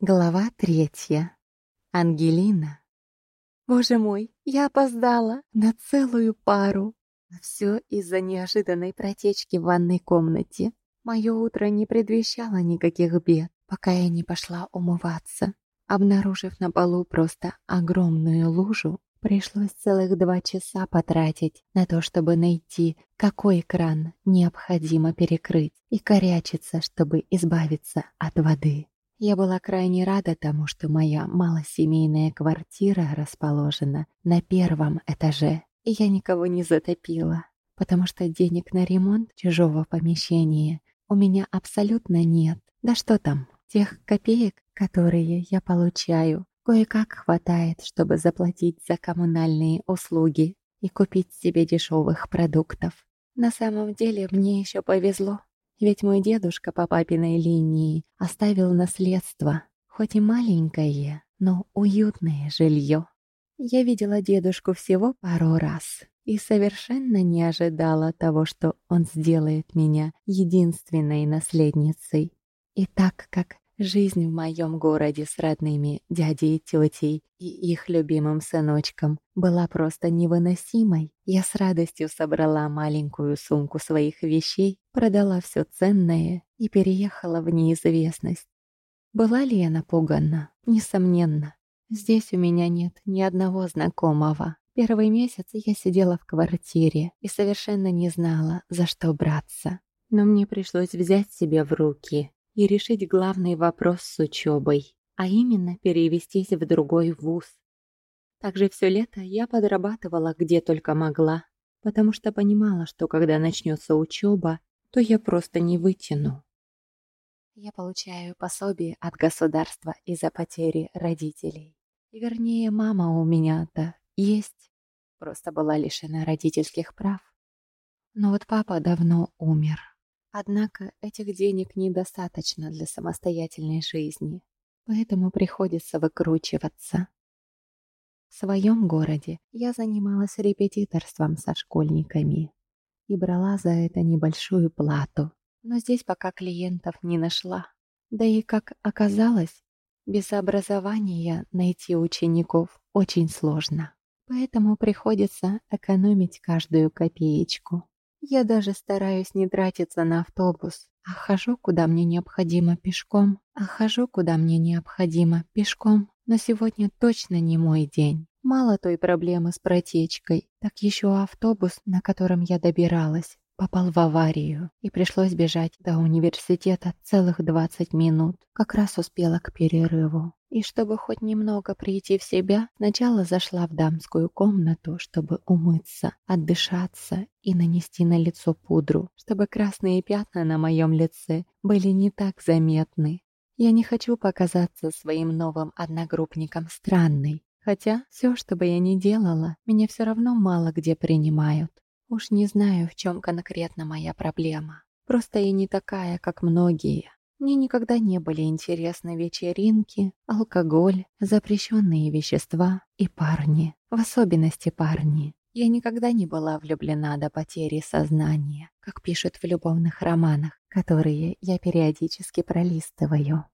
Глава третья. Ангелина. Боже мой, я опоздала на целую пару. Все из-за неожиданной протечки в ванной комнате. Мое утро не предвещало никаких бед, пока я не пошла умываться. Обнаружив на полу просто огромную лужу, пришлось целых два часа потратить на то, чтобы найти, какой кран необходимо перекрыть, и корячиться, чтобы избавиться от воды. Я была крайне рада тому, что моя малосемейная квартира расположена на первом этаже, и я никого не затопила, потому что денег на ремонт чужого помещения у меня абсолютно нет. Да что там, тех копеек, которые я получаю, кое-как хватает, чтобы заплатить за коммунальные услуги и купить себе дешевых продуктов. На самом деле мне еще повезло. Ведь мой дедушка по папиной линии оставил наследство, хоть и маленькое, но уютное жилье. Я видела дедушку всего пару раз и совершенно не ожидала того, что он сделает меня единственной наследницей. И так как жизнь в моем городе с родными дядей тетей и их любимым сыночком была просто невыносимой, я с радостью собрала маленькую сумку своих вещей, продала все ценное и переехала в неизвестность. Была ли я напугана? Несомненно. Здесь у меня нет ни одного знакомого. Первый месяц я сидела в квартире и совершенно не знала, за что браться. Но мне пришлось взять себя в руки и решить главный вопрос с учебой, а именно перевестись в другой вуз. Также все лето я подрабатывала где только могла, потому что понимала, что когда начнется учеба, то я просто не вытяну. Я получаю пособие от государства из-за потери родителей. Вернее, мама у меня-то есть, просто была лишена родительских прав. Но вот папа давно умер. Однако этих денег недостаточно для самостоятельной жизни, поэтому приходится выкручиваться. В своем городе я занималась репетиторством со школьниками и брала за это небольшую плату, но здесь пока клиентов не нашла. Да и, как оказалось, без образования найти учеников очень сложно, поэтому приходится экономить каждую копеечку. Я даже стараюсь не тратиться на автобус, а хожу, куда мне необходимо пешком, а хожу, куда мне необходимо пешком. Но сегодня точно не мой день. Мало той проблемы с протечкой, так еще автобус, на котором я добиралась, попал в аварию, и пришлось бежать до университета целых 20 минут. Как раз успела к перерыву. И чтобы хоть немного прийти в себя, сначала зашла в дамскую комнату, чтобы умыться, отдышаться и нанести на лицо пудру, чтобы красные пятна на моем лице были не так заметны. Я не хочу показаться своим новым одногруппникам странной, хотя все, что бы я ни делала, меня все равно мало где принимают. Уж не знаю, в чем конкретно моя проблема. Просто я не такая, как многие. Мне никогда не были интересны вечеринки, алкоголь, запрещенные вещества и парни. В особенности парни. Я никогда не была влюблена до потери сознания, как пишут в любовных романах, которые я периодически пролистываю.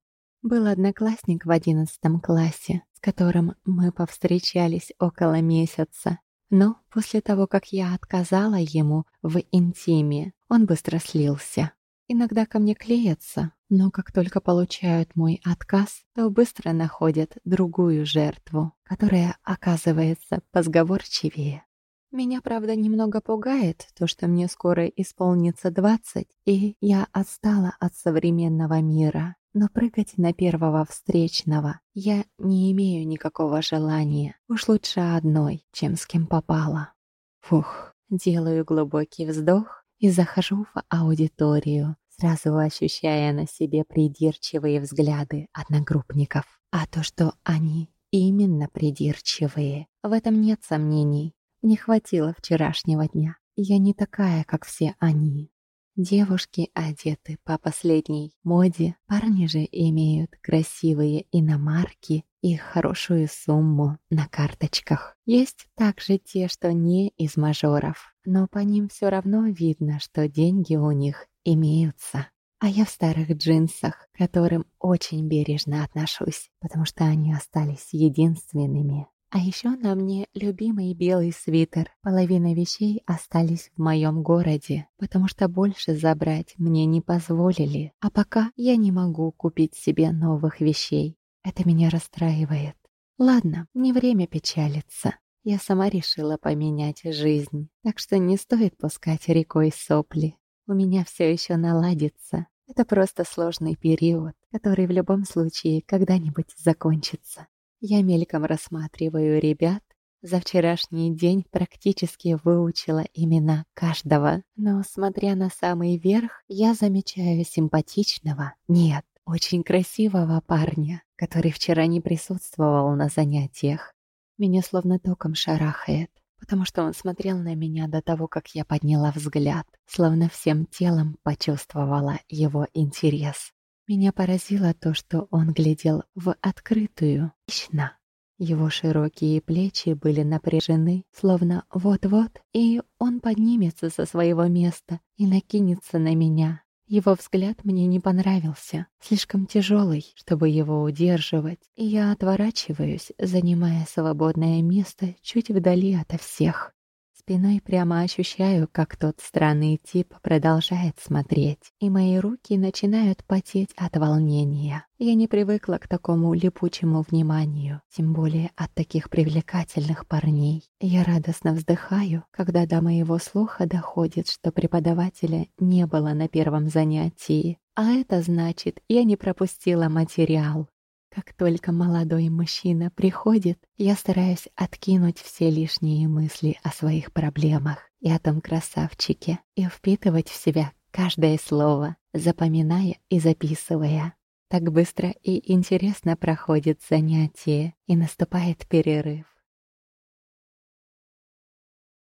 Был одноклассник в одиннадцатом классе, с которым мы повстречались около месяца. Но после того, как я отказала ему в интиме, он быстро слился. Иногда ко мне клеятся, но как только получают мой отказ, то быстро находят другую жертву, которая оказывается позговорчивее. Меня, правда, немного пугает то, что мне скоро исполнится 20, и я отстала от современного мира. Но прыгать на первого встречного я не имею никакого желания. Уж лучше одной, чем с кем попала. Фух, делаю глубокий вздох и захожу в аудиторию, сразу ощущая на себе придирчивые взгляды одногруппников. А то, что они именно придирчивые, в этом нет сомнений. Не хватило вчерашнего дня. Я не такая, как все они. Девушки одеты по последней моде, парни же имеют красивые иномарки и хорошую сумму на карточках. Есть также те, что не из мажоров, но по ним все равно видно, что деньги у них имеются. а я в старых джинсах, к которым очень бережно отношусь, потому что они остались единственными. А еще на мне любимый белый свитер. Половина вещей остались в моем городе, потому что больше забрать мне не позволили. А пока я не могу купить себе новых вещей. Это меня расстраивает. Ладно, не время печалиться. Я сама решила поменять жизнь, так что не стоит пускать рекой сопли. У меня все еще наладится. Это просто сложный период, который в любом случае когда-нибудь закончится. Я мельком рассматриваю ребят. За вчерашний день практически выучила имена каждого. Но, смотря на самый верх, я замечаю симпатичного, нет, очень красивого парня, который вчера не присутствовал на занятиях. Меня словно током шарахает, потому что он смотрел на меня до того, как я подняла взгляд, словно всем телом почувствовала его интерес. Меня поразило то, что он глядел в открытую, хищно. Его широкие плечи были напряжены, словно вот-вот, и он поднимется со своего места и накинется на меня. Его взгляд мне не понравился, слишком тяжелый, чтобы его удерживать, и я отворачиваюсь, занимая свободное место чуть вдали ото всех. Спиной прямо ощущаю, как тот странный тип продолжает смотреть, и мои руки начинают потеть от волнения. Я не привыкла к такому липучему вниманию, тем более от таких привлекательных парней. Я радостно вздыхаю, когда до моего слуха доходит, что преподавателя не было на первом занятии. А это значит, я не пропустила материал. Как только молодой мужчина приходит, я стараюсь откинуть все лишние мысли о своих проблемах и о том красавчике и впитывать в себя каждое слово, запоминая и записывая. Так быстро и интересно проходит занятие, и наступает перерыв.